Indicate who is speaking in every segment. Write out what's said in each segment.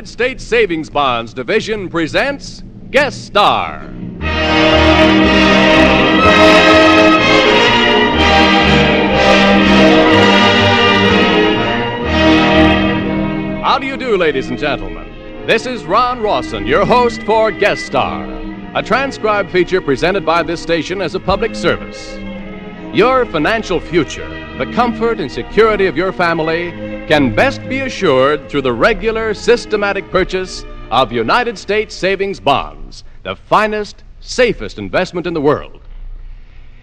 Speaker 1: United States Savings Bonds Division presents Guest Star. How do you do, ladies and gentlemen? This is Ron Rawson, your host for Guest Star, a transcribed feature presented by this station as a public service. Your financial future, the comfort and security of your family, can best be assured through the regular, systematic purchase of United States savings bonds, the finest, safest investment in the world.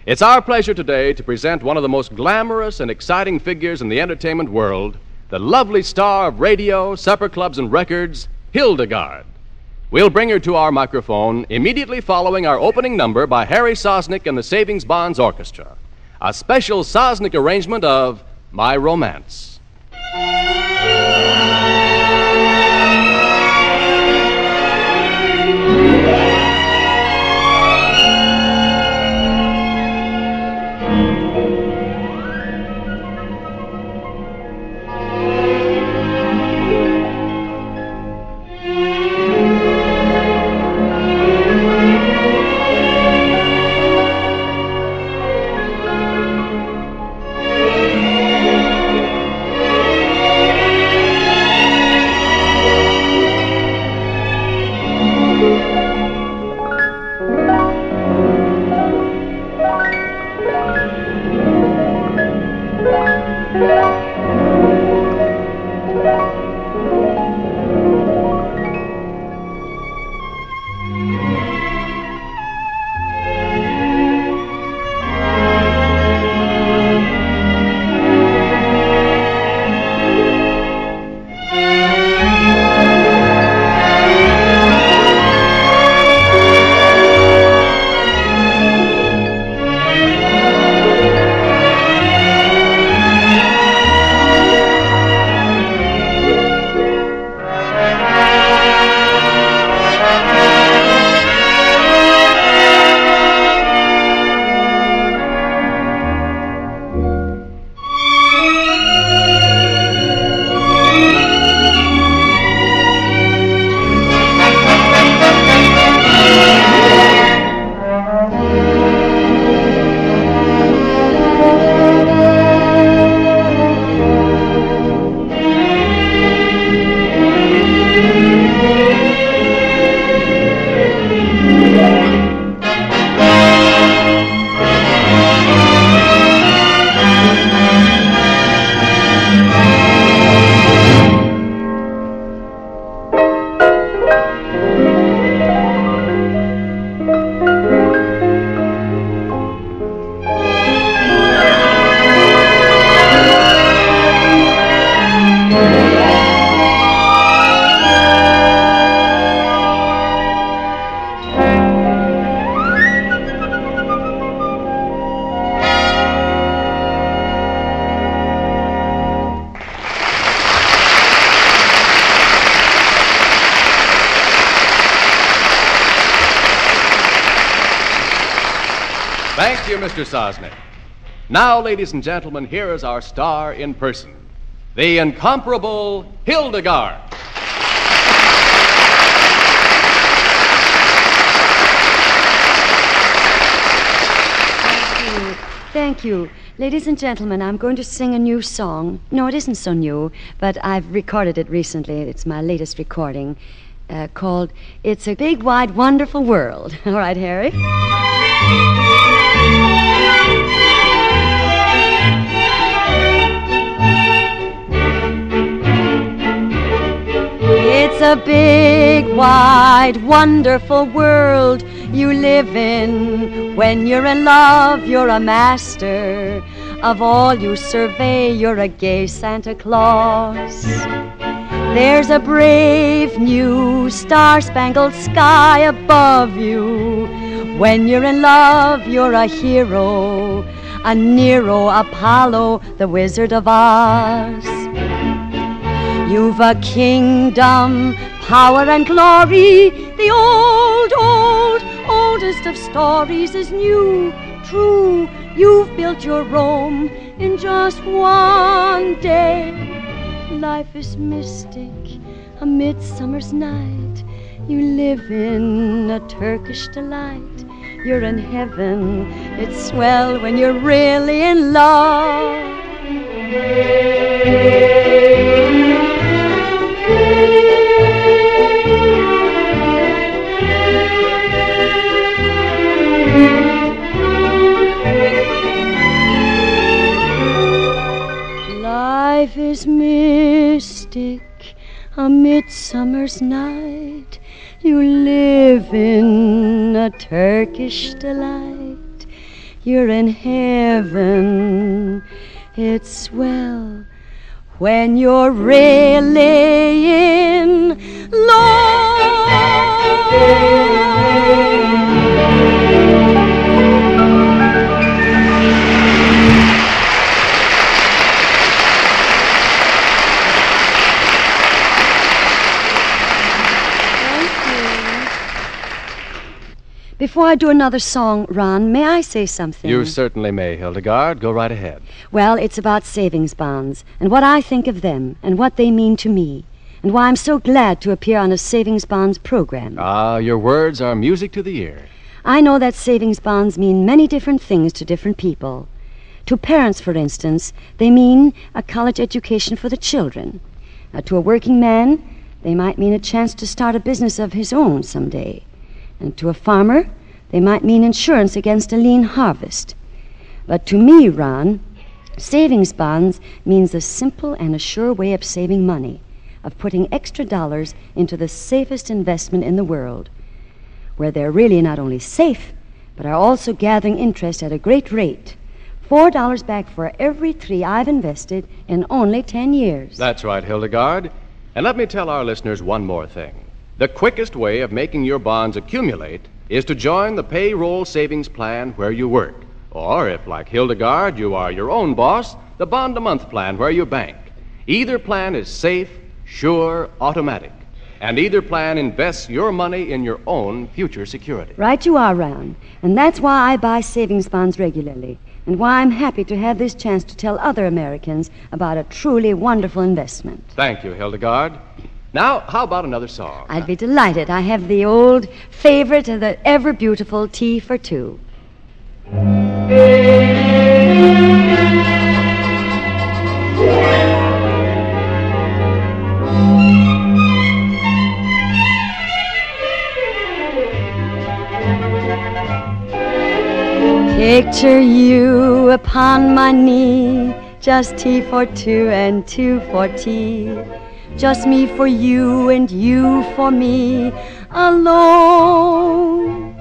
Speaker 1: It's our pleasure today to present one of the most glamorous and exciting figures in the entertainment world, the lovely star of radio, supper clubs, and records, Hildegarde. We'll bring her to our microphone immediately following our opening number by Harry Sosnick and the Savings Bonds Orchestra, a special Sosnick arrangement of My Romance. Música Thank you, Mr. Sosnick. Now, ladies and gentlemen, here is our star in person, the incomparable Hildegarde.
Speaker 2: Thank you. Thank you. Ladies and gentlemen, I'm going to sing a new song. No, it isn't so new, but I've recorded it recently. It's my latest recording uh, called It's a Big, Wide, Wonderful World. All right, Harry? It's a big, wide, wonderful world you live in. When you're in love, you're a master. Of all you survey, you're a gay Santa Claus. There's a brave new star spangled sky above you. When you're in love, you're a hero, a Nero, Apollo, the Wizard of Oz. You've a kingdom, power and glory. The old, old, oldest of stories is new, true. You've built your Rome in just one day. Life is mystic, a midsummer's night. You live in a Turkish delight. You're in heaven. It's swell when you're really in love. Turkish delight. You're in heaven. It's swell when you're really in love. Before I do another song, Ron, may I say something?
Speaker 1: You certainly may, Hildegarde. Go right ahead.
Speaker 2: Well, it's about savings bonds and what I think of them and what they mean to me and why I'm so glad to appear on a savings bonds program.
Speaker 1: Ah, your words are music to the ear.
Speaker 2: I know that savings bonds mean many different things to different people. To parents, for instance, they mean a college education for the children. Now, to a working man, they might mean a chance to start a business of his own someday. And to a farmer, they might mean insurance against a lean harvest. But to me, Ron, savings bonds means a simple and a sure way of saving money, of putting extra dollars into the safest investment in the world, where they're really not only safe, but are also gathering interest at a great rate. Four dollars back for every three I've invested in only ten years.
Speaker 1: That's right, Hildegarde. And let me tell our listeners one more thing. The quickest way of making your bonds accumulate is to join the payroll savings plan where you work. Or, if, like Hildegarde, you are your own boss, the bond a month plan where you bank. Either plan is safe, sure, automatic. And either plan invests your money in your own future security.
Speaker 2: Right you are, Ron. And that's why I buy savings bonds regularly. And why I'm happy to have this chance to tell other Americans about a truly wonderful investment.
Speaker 1: Thank you, Hildegarde. Now, how about another song?
Speaker 2: I'd be delighted. I have the old favorite of the ever beautiful Tea for Two. Picture you upon my knee, just tea for two and two for tea. Just me for you and you for me alone.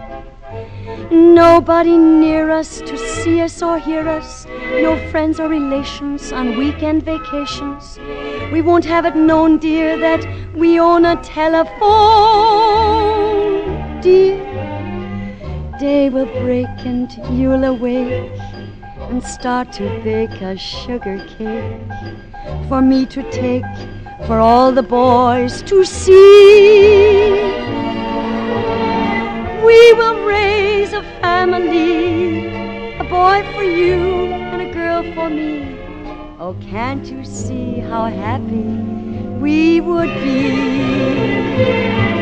Speaker 2: Nobody near us to see us or hear us. No friends or relations on weekend vacations. We won't have it known, dear, that we own a telephone. Dear, day will break and you'll awake and start to bake a sugar cake for me to take for all the boys to see. We will raise a family, a boy for you and a girl for me. Oh, can't you see how happy we would be?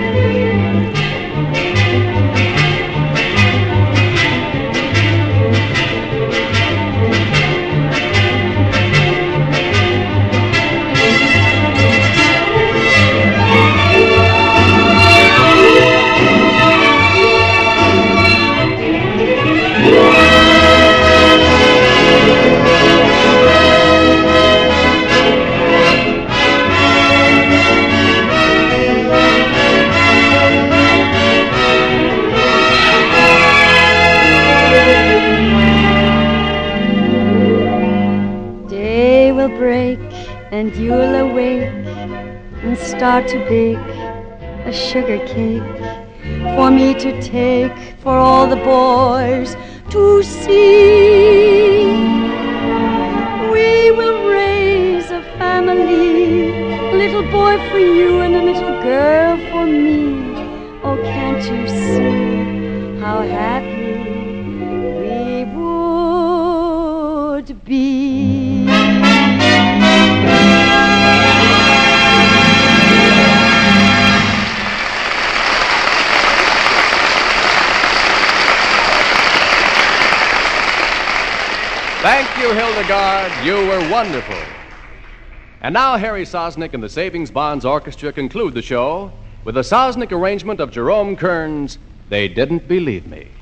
Speaker 2: And to bake a sugar cake for me to take for all the boys to see. We will raise a family, a little boy for you and a little girl for me. Oh, can't you see how happy we would be?
Speaker 1: Thank you, Hildegarde. You were wonderful. And now Harry Sosnick and the Savings Bonds Orchestra conclude the show with a Sosnick arrangement of Jerome Kern's They Didn't Believe Me.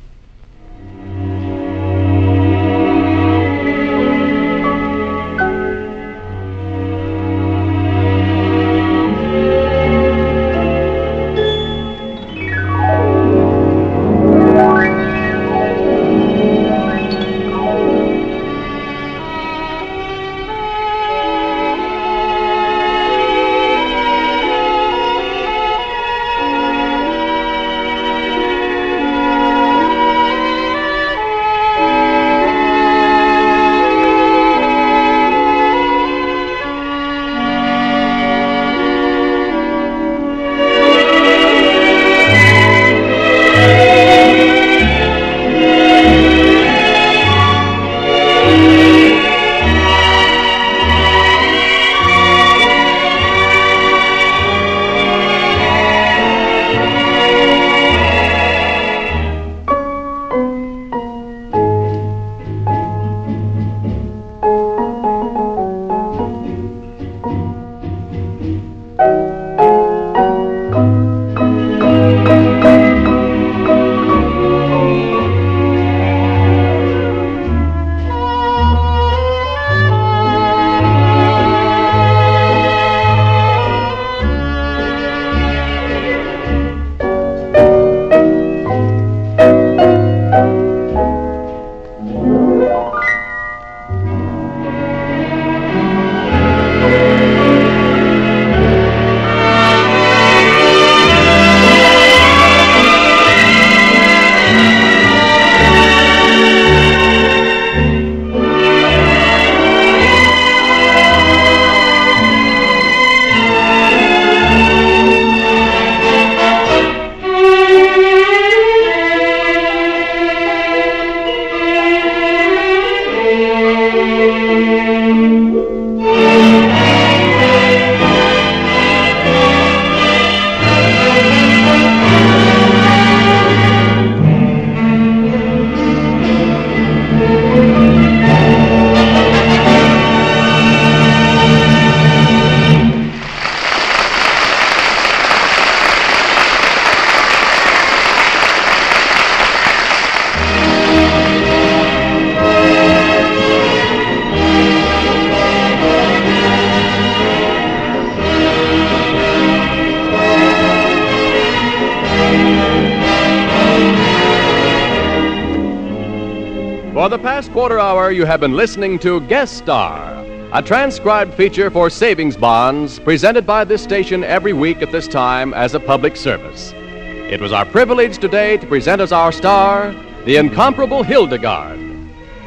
Speaker 1: Quarter hour, you have been listening to Guest Star, a transcribed feature for savings bonds presented by this station every week at this time as a public service. It was our privilege today to present as our star the incomparable Hildegarde.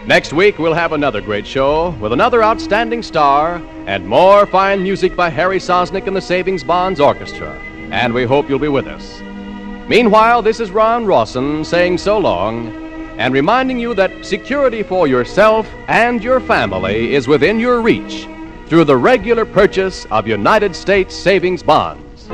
Speaker 1: Next week, we'll have another great show with another outstanding star and more fine music by Harry Sosnick and the Savings Bonds Orchestra. And we hope you'll be with us. Meanwhile, this is Ron Rawson saying so long and reminding you that security for yourself and your family is within your reach through the regular purchase of United States savings bonds.